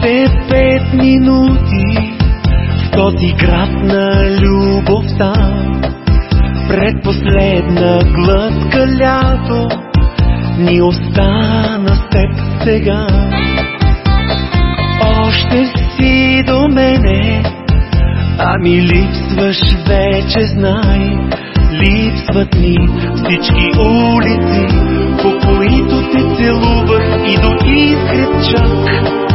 Още пет минути в този град на любовта. Предпоследна глътка лято ни остана с теб сега. Още си до мене, ами липсваш вече знай. Липсват ни всички улици, по които те целувах и до изгреб чак.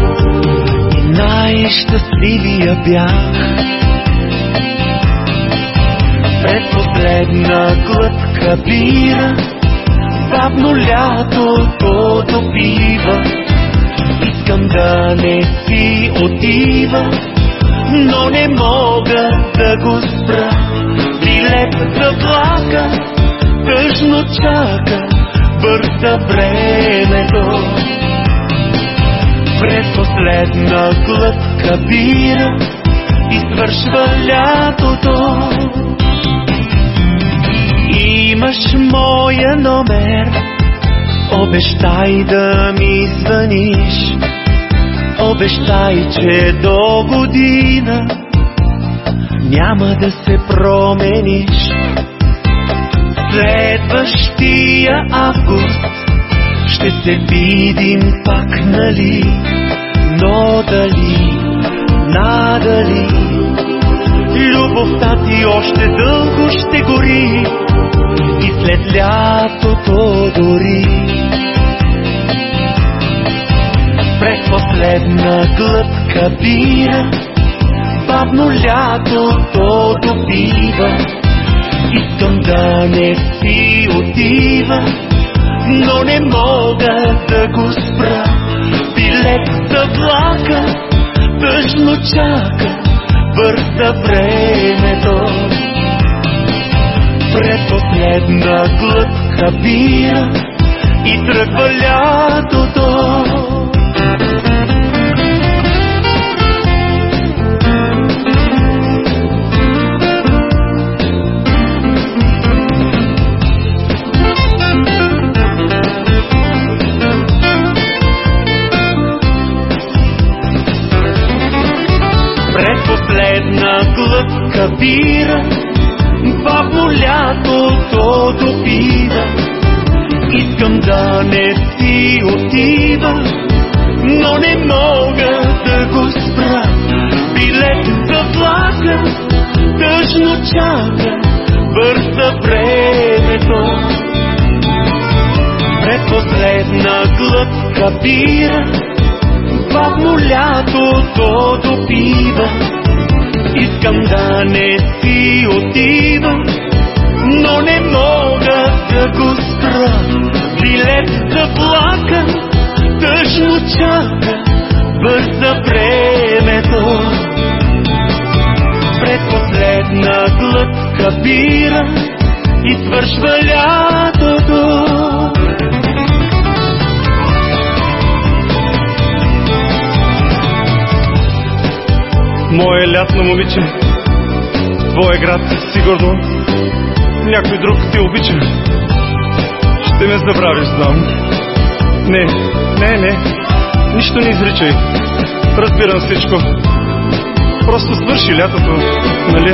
И най-щастливия бях. Предпоследна глътка бира, бавно лятото допива. Искам да не си отива, но не мога да го спра. Билетът влака, тъжно чака, бърза времето. Предпоследна глътка бира и свършва лятото. Имаш моя номер, обещай да ми звъниш. Обещай, че до година няма да се промениш. Следващия август ще се видим пак, нали? Но дали, надали, любовта ти още дълго ще гори и след лятото дори. Предпоследна глътка бира, бавно лятото добива. Искам да не си отива, но не мога да го спра. Билет за влака, тъжно чака, бърза времето. Предпоследна глътка бира и тръгва лятото. Предпоследна глътка бира, бавно лятото допива. Искам да не си отива, но не мога да го спра. Билет за влака, тъжно чака, бърза времето. Предпоследна глътка бира, бавно лятото допива. Искам да не си отива, но не мога да го спра. Билет за влака, тъжно чака, бърза времето. Предпоследна глътка бира и свършва лятото. Мое лятно момиче, твой град сигурно някой друг ти обича. Ще ме забравиш, знам. Не, не, не, нищо не изричай. Разбирам всичко. Просто свърши лятото, нали?